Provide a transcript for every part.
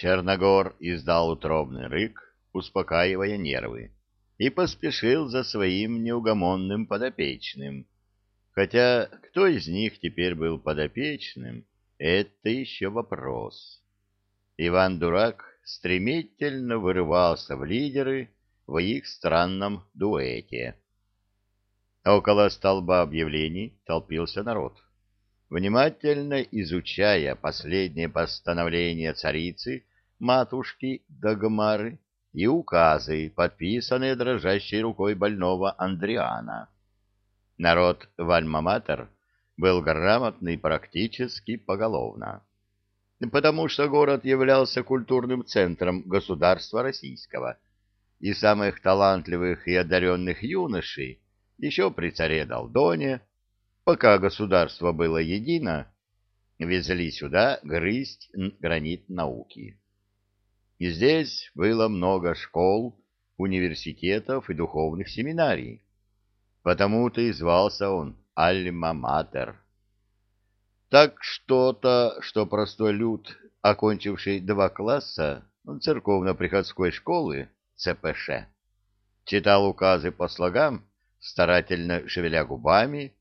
Черногор издал утробный рык, успокаивая нервы, и поспешил за своим неугомонным подопечным. Хотя кто из них теперь был подопечным, это еще вопрос. Иван Дурак стремительно вырывался в лидеры в их странном дуэте. Около столба объявлений толпился народ. Внимательно изучая последнее постановление царицы, матушки Дагмары и указы, подписанные дрожащей рукой больного Андриана. Народ в Альма-Матер был грамотный практически поголовно, потому что город являлся культурным центром государства российского, и самых талантливых и одаренных юношей еще при царе Долдоне, пока государство было едино, везли сюда грызть гранит науки. И здесь было много школ, университетов и духовных семинарий. Потому-то и звался он Альма-Матер. Так что-то, что простой люд, окончивший два класса церковно-приходской школы, ЦПШ, читал указы по слогам, старательно шевеля губами,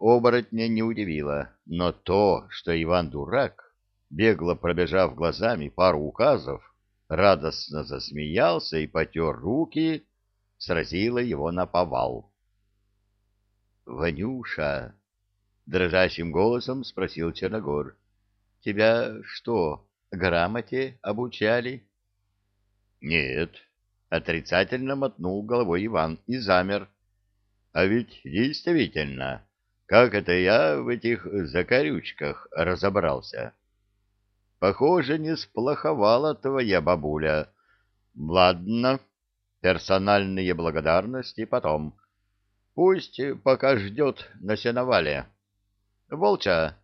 оборотня не удивило, но то, что Иван Дурак, бегло пробежав глазами пару указов, радостно засмеялся и потер руки, сразило его на повал. — Ванюша, — дрожащим голосом спросил Черногор, — тебя что, грамоте обучали? — Нет, — отрицательно мотнул головой Иван и замер, а ведь действительно, как это я в этих закорючках разобрался? Похоже, не сплоховала твоя бабуля. Ладно, персональные благодарности потом. Пусть пока ждет на сеновале. Волча,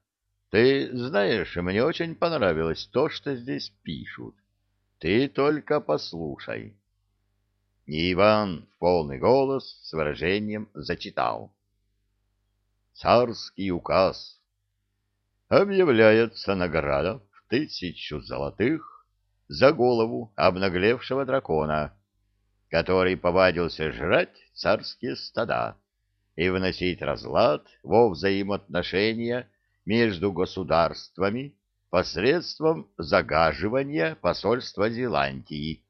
ты знаешь, мне очень понравилось то, что здесь пишут. Ты только послушай. И Иван в полный голос с выражением зачитал. Царский указ. Объявляется награда тысячу золотых за голову обнаглевшего дракона, который повадился жрать царские стада и вносить разлад во взаимоотношения между государствами посредством загаживания посольства Зеландии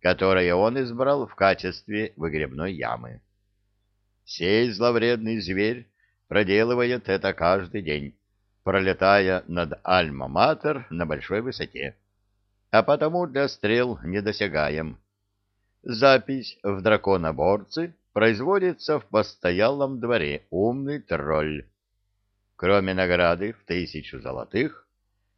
которое он избрал в качестве выгребной ямы. Сей зловредный зверь проделывает это каждый день, пролетая над Альма-Матер на большой высоте, а потому для стрел недосягаем. Запись в драконоборцы производится в постоялом дворе «Умный тролль». Кроме награды в тысячу золотых,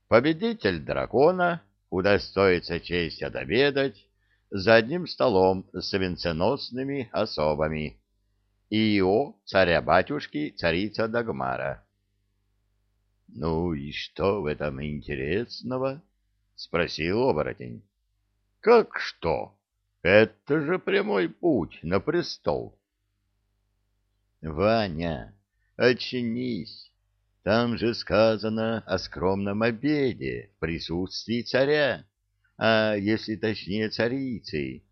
победитель дракона удостоится честь отобедать за одним столом с венценосными особами. Ио, царя-батюшки, царица Дагмара. — Ну и что в этом интересного? — спросил оборотень. — Как что? Это же прямой путь на престол. — Ваня, очнись. Там же сказано о скромном обеде в присутствии царя а если точнее царицы.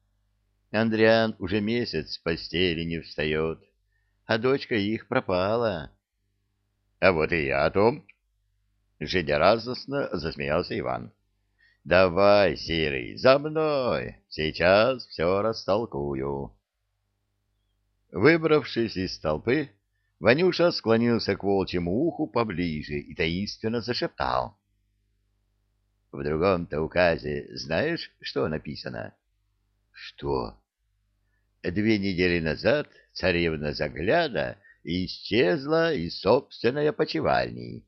Андриан уже месяц с постели не встает, а дочка их пропала. — А вот и я о том. Жизнерадостно засмеялся Иван. — Давай, Серый, за мной, сейчас все растолкую. Выбравшись из толпы, Ванюша склонился к волчьему уху поближе и таинственно зашептал. В другом-то указе знаешь, что написано? — Что? — Две недели назад царевна Загляда исчезла из собственной опочивальни. —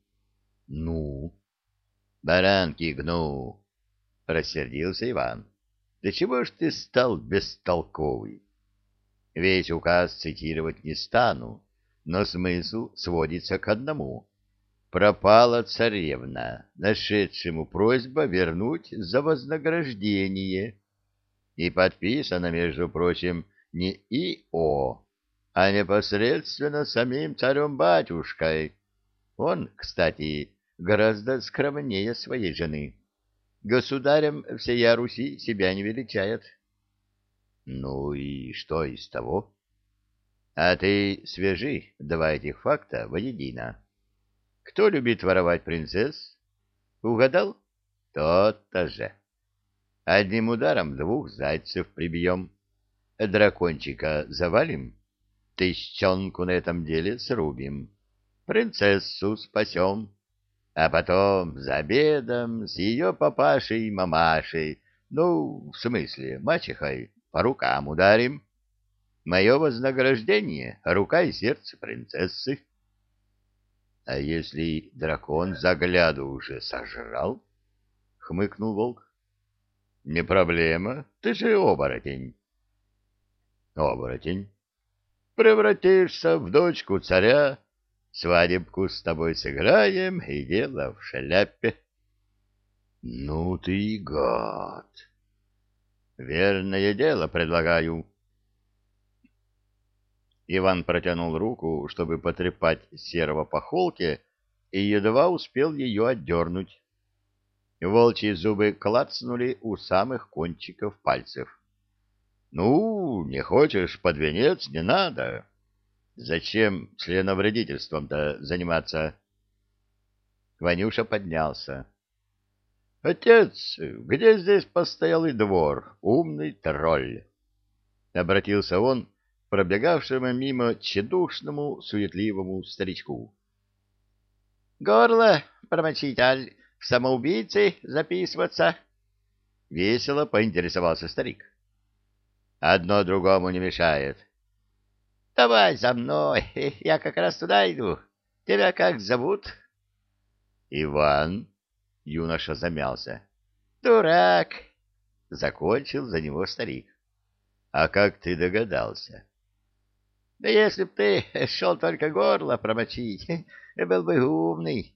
Ну? — Баранки гну, — рассердился Иван. — Да чего ж ты стал бестолковый? Весь указ цитировать не стану, но смысл сводится к одному — пропала царевна, нашедшему просьба вернуть за вознаграждение. И подписано, между прочим, не И.О., а непосредственно самим царем-батюшкой. Он, кстати, гораздо скромнее своей жены. Государем всея Руси себя не величает. Ну и что из того? А ты свяжи два этих факта воедино. Кто любит воровать принцесс? Угадал? Тот-то же. Одним ударом двух зайцев прибьем. Дракончика завалим, тысячонку на этом деле срубим. Принцессу спасем. А потом за обедом с ее папашей и мамашей, ну, в смысле, мачехой, по рукам ударим. Мое вознаграждение — рука и сердце принцессы. — А если дракон загляду уже сожрал? — хмыкнул волк. — Не проблема, ты же оборотень. — Оборотень. Превратишься в дочку царя, свадебку с тобой сыграем, и дело в шляпе. — Ну ты и гад! — Верное дело предлагаю. Иван протянул руку, чтобы потрепать серого по холке, и едва успел ее отдернуть. Волчьи зубы клацнули у самых кончиков пальцев. — Ну, не хочешь под венец, не надо. Зачем членовредительством-то заниматься? Ванюша поднялся. — Отец, где здесь постоялый двор, умный тролль? — обратился он пробегавшему мимо тщедушному, суетливому старичку. — Горло промочить, аль в самоубийцы записываться? — весело поинтересовался старик. — Одно другому не мешает. — Давай за мной, я как раз туда иду. Тебя как зовут? — Иван, — юноша замялся. — Дурак, — закончил за него старик. — А как ты догадался? — да если б ты шел только горло промочить, был бы умный.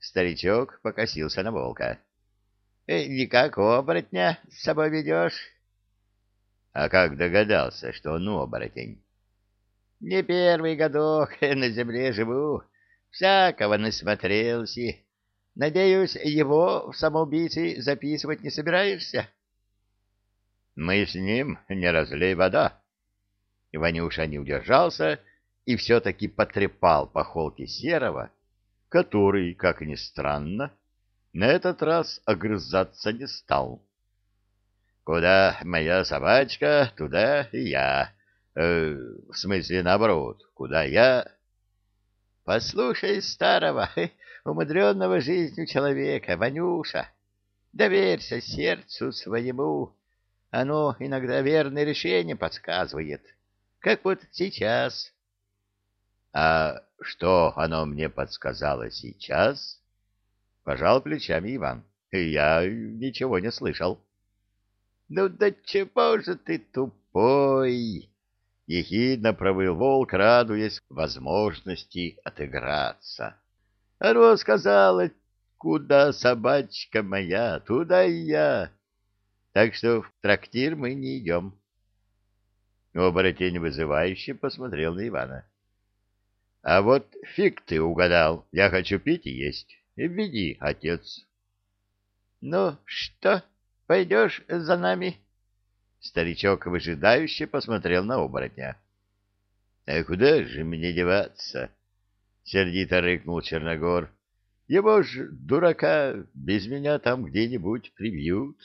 Старичок покосился на волка. «Э, — Никак оборотня с собой ведешь? — А как догадался, что он оборотень? — Не первый годок на земле живу, всякого насмотрелся. Надеюсь, его в самоубийцы записывать не собираешься? — Мы с ним не разлей вода, Иванюша не удержался и все-таки потрепал по холке серого, который, как ни странно, на этот раз огрызаться не стал. «Куда моя собачка, туда и я. Э, в смысле, наоборот, куда я...» «Послушай старого, умудренного жизнью человека, Ванюша, доверься сердцу своему, оно иногда верное решение подсказывает» как вот сейчас. А что оно мне подсказало сейчас? Пожал плечами Иван. Я ничего не слышал. Ну да чего же ты тупой? Ехидно провыл волк, радуясь возможности отыграться. Оно сказала, куда собачка моя, туда и я. Так что в трактир мы не идем. Оборотень вызывающе посмотрел на Ивана. — А вот фиг ты угадал, я хочу пить и есть. Веди, отец. — Ну что, пойдешь за нами? Старичок выжидающе посмотрел на оборотня. — А куда же мне деваться? — сердито рыкнул Черногор. — Его ж, дурака, без меня там где-нибудь прибьют.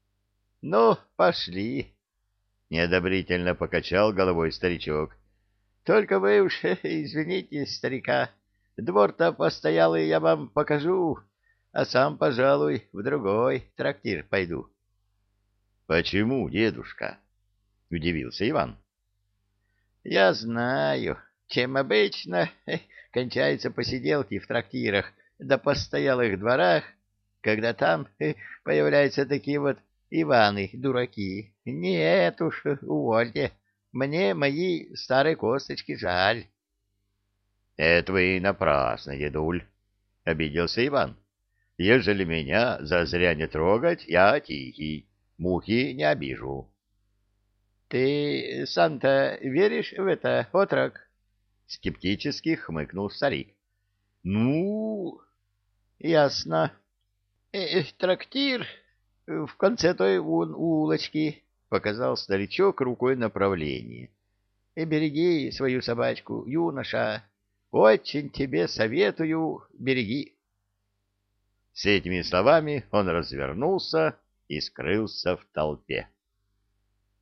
— Ну, пошли. Неодобрительно покачал головой старичок. Только вы уж извините, старика, двор-то постоялый я вам покажу, а сам, пожалуй, в другой трактир пойду. — Почему, дедушка? — удивился Иван. — Я знаю, чем обычно кончаются посиделки в трактирах да постоялых дворах, когда там появляются такие вот Иваны, дураки. Нет уж, увольте. Мне мои старые косточки жаль. — Это вы напрасно, дедуль, — обиделся Иван. — Ежели меня зазря не трогать, я тихий, мухи не обижу. — Ты сам-то веришь в это, отрок? — скептически хмыкнул старик. — Ну... — Ясно. э, трактир в конце той вон улочки, — показал старичок рукой направление. И береги свою собачку, юноша. Очень тебе советую, береги. С этими словами он развернулся и скрылся в толпе.